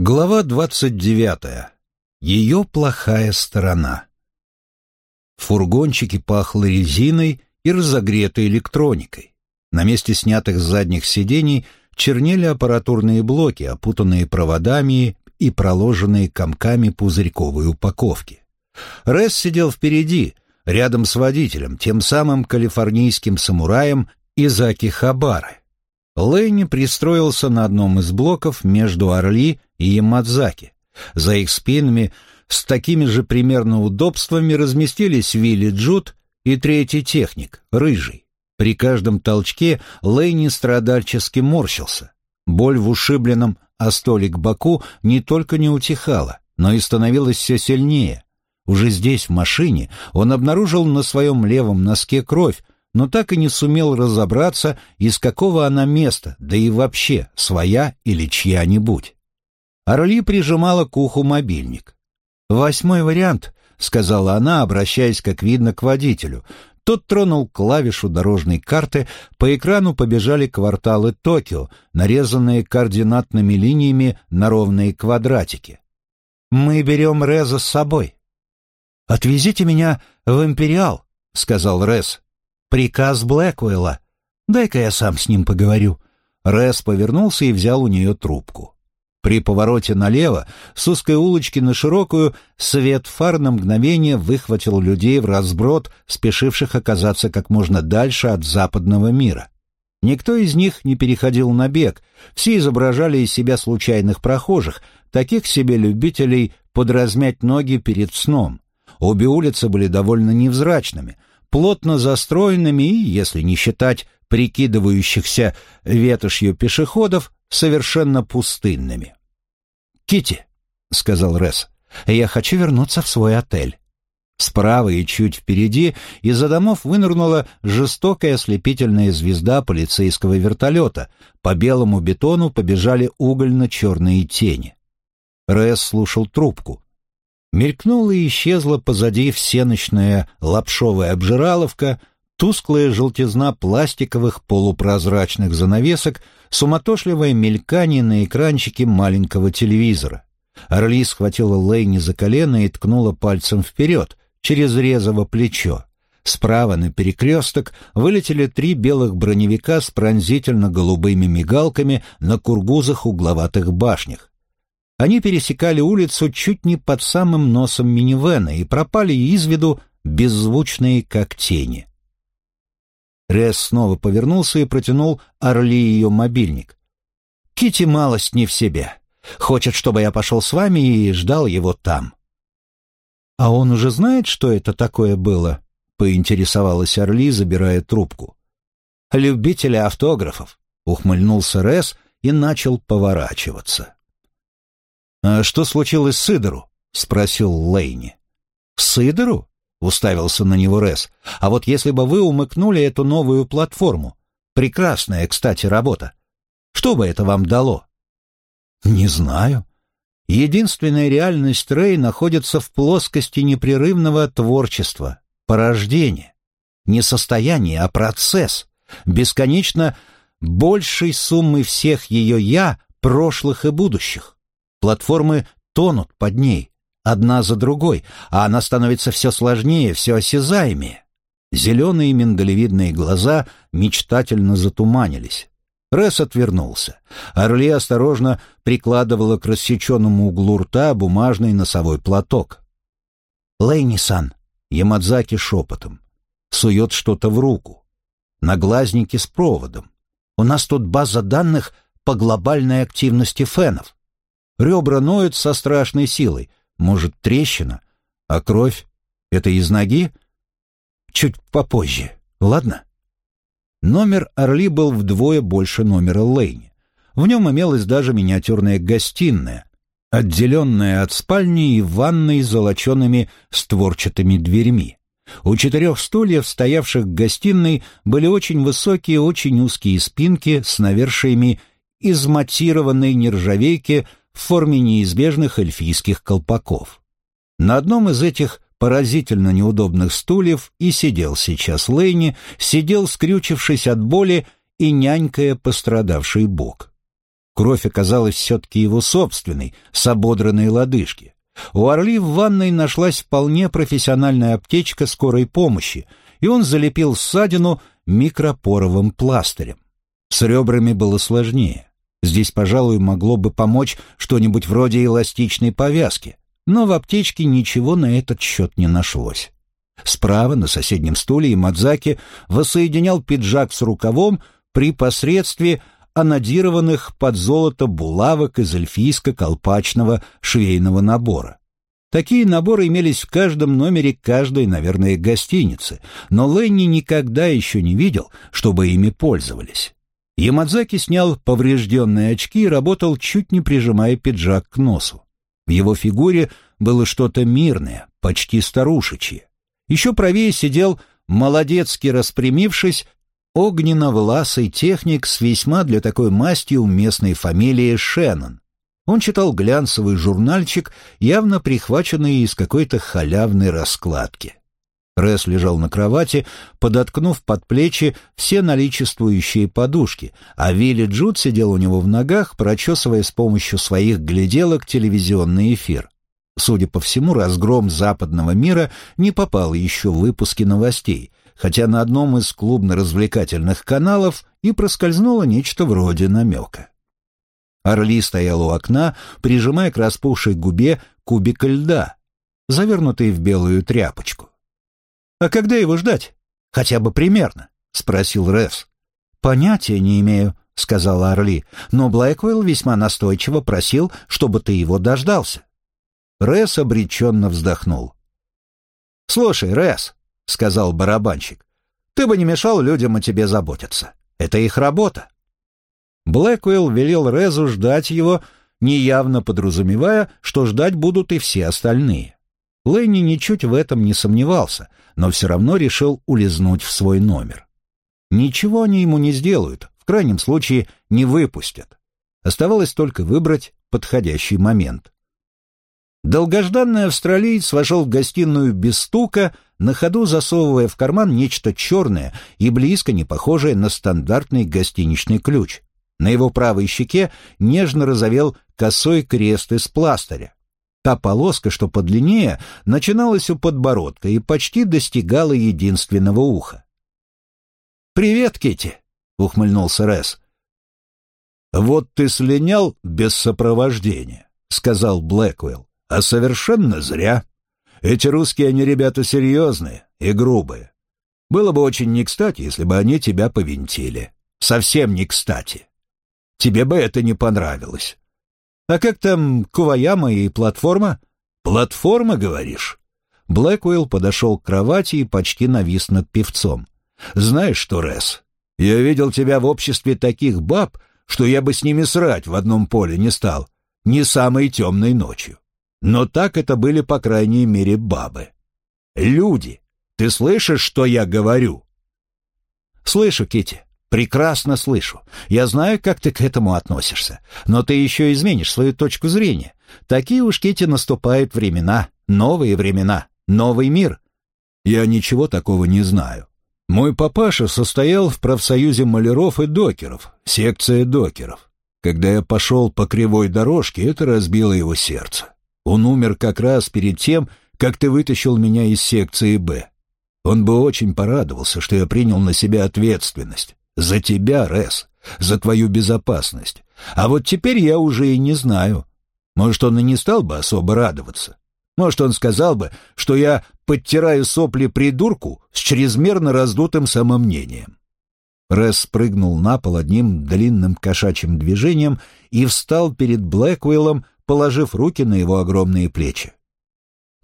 Глава двадцать девятая. Ее плохая сторона. В фургончике пахло резиной и разогретой электроникой. На месте снятых с задних сидений чернели аппаратурные блоки, опутанные проводами и проложенные комками пузырьковой упаковки. Ресс сидел впереди, рядом с водителем, тем самым калифорнийским самураем Изаки Хабары. Лэйни пристроился на одном из блоков между Орли и Ямадзаки. За их спинами с такими же примерно удобствами разместились Вилли Джуд и третий техник, Рыжий. При каждом толчке Лэйни страдальчески морщился. Боль в ушибленном, а столик боку не только не утихала, но и становилась все сильнее. Уже здесь, в машине, он обнаружил на своем левом носке кровь, но так и не сумел разобраться, из какого она места, да и вообще, своя или чья-нибудь. Орли прижимала к уху мобильник. «Восьмой вариант», — сказала она, обращаясь, как видно, к водителю. Тот тронул клавишу дорожной карты, по экрану побежали кварталы Токио, нарезанные координатными линиями на ровные квадратики. «Мы берем Реза с собой». «Отвезите меня в Империал», — сказал Рез. «Приказ Блэквелла. Дай-ка я сам с ним поговорю». Рез повернулся и взял у нее трубку. При повороте налево, с узкой улочки на широкую, свет фар на мгновение выхватил людей в разброд, спешивших оказаться как можно дальше от западного мира. Никто из них не переходил на бег, все изображали из себя случайных прохожих, таких себе любителей подразмять ноги перед сном. Обе улицы были довольно невзрачными, плотно застроенными и, если не считать прикидывающихся ветошью пешеходов, совершенно пустынными. Кити, сказал Рес, — «я хочу вернуться в свой отель». Справа и чуть впереди из-за домов вынырнула жестокая ослепительная звезда полицейского вертолета. По белому бетону побежали угольно-черные тени. Рэс слушал трубку. Мелькнула и исчезла позади всеночная лапшовая обжираловка, тусклая желтизна пластиковых полупрозрачных занавесок, суматошливое мелькание на экранчике маленького телевизора. Орли схватила Лейни за колено и ткнула пальцем вперед, через резово плечо. Справа на перекресток вылетели три белых броневика с пронзительно-голубыми мигалками на кургузах угловатых башнях. Они пересекали улицу чуть не под самым носом минивэна и пропали из виду беззвучные, как тени. Рес снова повернулся и протянул Орли ее мобильник. Кити малость не в себе. Хочет, чтобы я пошел с вами и ждал его там. А он уже знает, что это такое было? Поинтересовалась Орли, забирая трубку. Любителя автографов, ухмыльнулся Рес и начал поворачиваться. «А что случилось с Сидору?» — спросил Лейни. «Сидору?» — уставился на него Рес. «А вот если бы вы умыкнули эту новую платформу, прекрасная, кстати, работа, что бы это вам дало?» «Не знаю. Единственная реальность Рэй находится в плоскости непрерывного творчества, порождения. Не состояние, а процесс, бесконечно большей суммы всех ее «я», прошлых и будущих. Платформы тонут под ней, одна за другой, а она становится все сложнее, все осязаемее. Зеленые миндалевидные глаза мечтательно затуманились. Ресс отвернулся. Орли осторожно прикладывала к рассеченному углу рта бумажный носовой платок. «Лейни-сан», — Ямадзаки шепотом, сует что-то в руку. Наглазники с проводом. «У нас тут база данных по глобальной активности фенов. Ребра ноют со страшной силой. Может, трещина? А кровь? Это из ноги? Чуть попозже, ладно?» Номер Орли был вдвое больше номера Лейни. В нем имелась даже миниатюрная гостиная, отделенная от спальни и ванной с золочеными створчатыми дверьми. У четырех стульев, стоявших в гостиной, были очень высокие, очень узкие спинки с навершиями из матированной нержавейки в форме неизбежных эльфийских колпаков. На одном из этих поразительно неудобных стульев и сидел сейчас Лейни, сидел, скрючившись от боли и нянькая пострадавший бок. Кровь оказалась все-таки его собственной, с ободранной лодыжки. У Орли в ванной нашлась вполне профессиональная аптечка скорой помощи, и он залепил ссадину микропоровым пластырем. С ребрами было сложнее. Здесь, пожалуй, могло бы помочь что-нибудь вроде эластичной повязки, но в аптечке ничего на этот счет не нашлось. Справа, на соседнем стуле, Мадзаки воссоединял пиджак с рукавом при посредстве анодированных под золото булавок из эльфийско-колпачного швейного набора. Такие наборы имелись в каждом номере каждой, наверное, гостиницы, но Ленни никогда еще не видел, чтобы ими пользовались. Ямадзаки снял поврежденные очки и работал, чуть не прижимая пиджак к носу. В его фигуре было что-то мирное, почти старушечье. Еще правее сидел, молодецки распрямившись, огненно-власый техник с весьма для такой масти уместной фамилией Шеннон. Он читал глянцевый журнальчик, явно прихваченный из какой-то халявной раскладки. Рэс лежал на кровати, подоткнув под плечи все наличествующие подушки, а Вилли Джуд сидел у него в ногах, прочесывая с помощью своих гляделок телевизионный эфир. Судя по всему, разгром западного мира не попал еще в выпуски новостей, хотя на одном из клубно-развлекательных каналов и проскользнуло нечто вроде намека. Орли стоял у окна, прижимая к распухшей губе кубик льда, завернутый в белую тряпочку. «А когда его ждать? Хотя бы примерно?» — спросил Ревс. «Понятия не имею», — сказала Орли, «но Блэквелл весьма настойчиво просил, чтобы ты его дождался». Рэс обреченно вздохнул. «Слушай, Рэс», — сказал барабанщик, «ты бы не мешал людям о тебе заботиться. Это их работа». Блэквелл велел Резу ждать его, неявно подразумевая, что ждать будут и все остальные. Ленни ничуть в этом не сомневался, но все равно решил улизнуть в свой номер. Ничего они ему не сделают, в крайнем случае не выпустят. Оставалось только выбрать подходящий момент. Долгожданный австралиец вошел в гостиную без стука, на ходу засовывая в карман нечто черное и близко не похожее на стандартный гостиничный ключ. На его правой щеке нежно разовел косой крест из пластыря. Та полоска, что подлиннее, начиналась у подбородка и почти достигала единственного уха. «Привет, Кити, ухмыльнулся Рэс. «Вот ты слинял без сопровождения», — сказал Блэквелл. А совершенно зря. Эти русские, они ребята серьезные и грубые. Было бы очень не кстати, если бы они тебя повинтили. Совсем не кстати. Тебе бы это не понравилось. А как там Куваяма и платформа? Платформа, говоришь? Блэквелл подошел к кровати и почти навис над певцом. Знаешь что, Рэс, я видел тебя в обществе таких баб, что я бы с ними срать в одном поле не стал, ни самой темной ночью. Но так это были, по крайней мере, бабы. Люди, ты слышишь, что я говорю? Слышу, Кити. Прекрасно слышу. Я знаю, как ты к этому относишься. Но ты еще изменишь свою точку зрения. Такие уж, Кити, наступают времена. Новые времена. Новый мир. Я ничего такого не знаю. Мой папаша состоял в профсоюзе маляров и докеров, секция докеров. Когда я пошел по кривой дорожке, это разбило его сердце. Он умер как раз перед тем, как ты вытащил меня из секции «Б». Он бы очень порадовался, что я принял на себя ответственность. За тебя, Рес, за твою безопасность. А вот теперь я уже и не знаю. Может, он и не стал бы особо радоваться. Может, он сказал бы, что я подтираю сопли придурку с чрезмерно раздутым самомнением. Рес спрыгнул на пол одним длинным кошачьим движением и встал перед Блэквиллом, положив руки на его огромные плечи.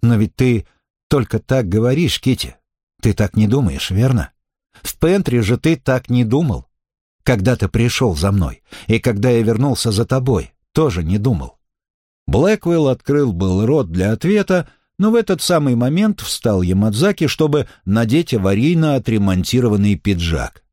«Но ведь ты только так говоришь, Кити. Ты так не думаешь, верно? В Пентри же ты так не думал. Когда ты пришел за мной, и когда я вернулся за тобой, тоже не думал». Блэквелл открыл был рот для ответа, но в этот самый момент встал Ямадзаки, чтобы надеть аварийно отремонтированный пиджак.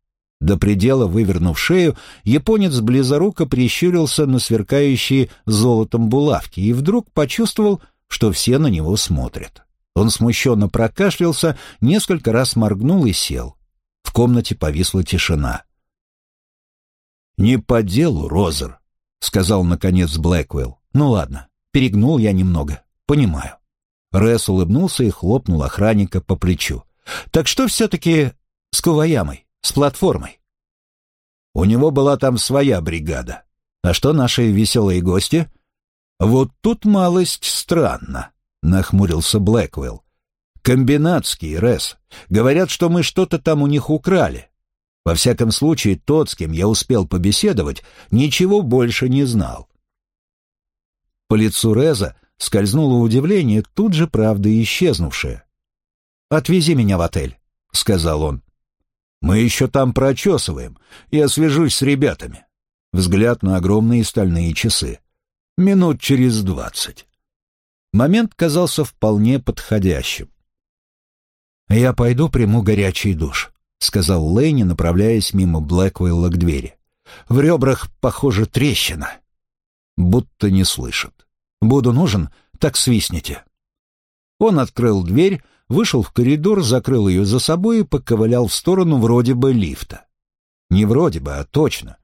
До предела вывернув шею, японец близоруко прищурился на сверкающие золотом булавки и вдруг почувствовал, что все на него смотрят. Он смущенно прокашлялся, несколько раз моргнул и сел. В комнате повисла тишина. «Не по делу, Розер», — сказал наконец Блэквелл. «Ну ладно, перегнул я немного, понимаю». Рэс улыбнулся и хлопнул охранника по плечу. «Так что все-таки с Куваямой, с платформой?» «У него была там своя бригада. А что наши веселые гости?» «Вот тут малость странно», — нахмурился Блэквелл. «Комбинатский, Рэс. Говорят, что мы что-то там у них украли. Во всяком случае, тот, с кем я успел побеседовать, ничего больше не знал. По лицу Реза скользнуло удивление, тут же, правда, исчезнувшее. «Отвези меня в отель», — сказал он. «Мы еще там прочесываем. Я свяжусь с ребятами». Взгляд на огромные стальные часы. «Минут через двадцать». Момент казался вполне подходящим. «Я пойду приму горячий душ», — сказал Лэйни, направляясь мимо Блэквелла к двери. «В ребрах, похоже, трещина». Будто не слышит. «Буду нужен, так свистните». Он открыл дверь, вышел в коридор, закрыл ее за собой и поковылял в сторону вроде бы лифта. Не вроде бы, а точно.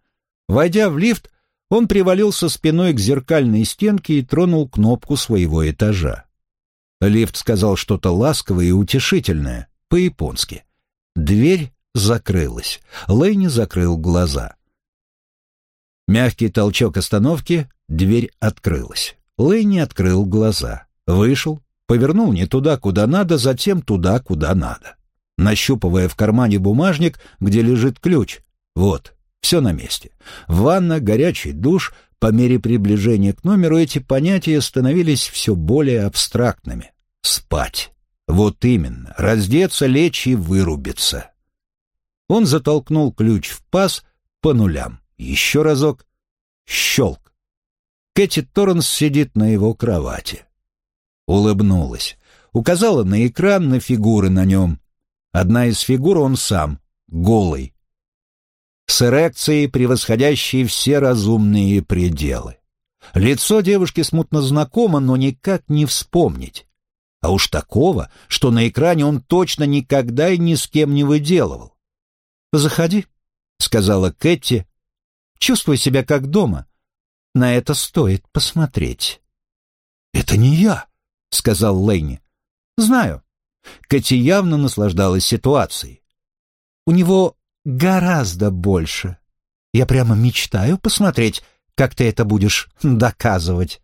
Войдя в лифт, он привалился спиной к зеркальной стенке и тронул кнопку своего этажа. Лифт сказал что-то ласковое и утешительное, по-японски. Дверь закрылась. Лэйни закрыл глаза. Мягкий толчок остановки, дверь открылась. Лэйни открыл глаза. Вышел, повернул не туда, куда надо, затем туда, куда надо. Нащупывая в кармане бумажник, где лежит ключ. Вот, все на месте. Ванна, горячий душ. По мере приближения к номеру эти понятия становились все более абстрактными. Спать. Вот именно, раздеться, лечь и вырубиться. Он затолкнул ключ в паз по нулям. Еще разок. Щелк. Кэти Торренс сидит на его кровати. Улыбнулась. Указала на экран, на фигуры на нем. Одна из фигур он сам, голый. С эрекцией, превосходящей все разумные пределы. Лицо девушки смутно знакомо, но никак не вспомнить. А уж такого, что на экране он точно никогда и ни с кем не выделывал. «Заходи», — сказала Кэти. «Чувствуй себя как дома. На это стоит посмотреть». «Это не я», — сказал Лэйни. «Знаю». Кэти явно наслаждалась ситуацией. «У него гораздо больше. Я прямо мечтаю посмотреть, как ты это будешь доказывать».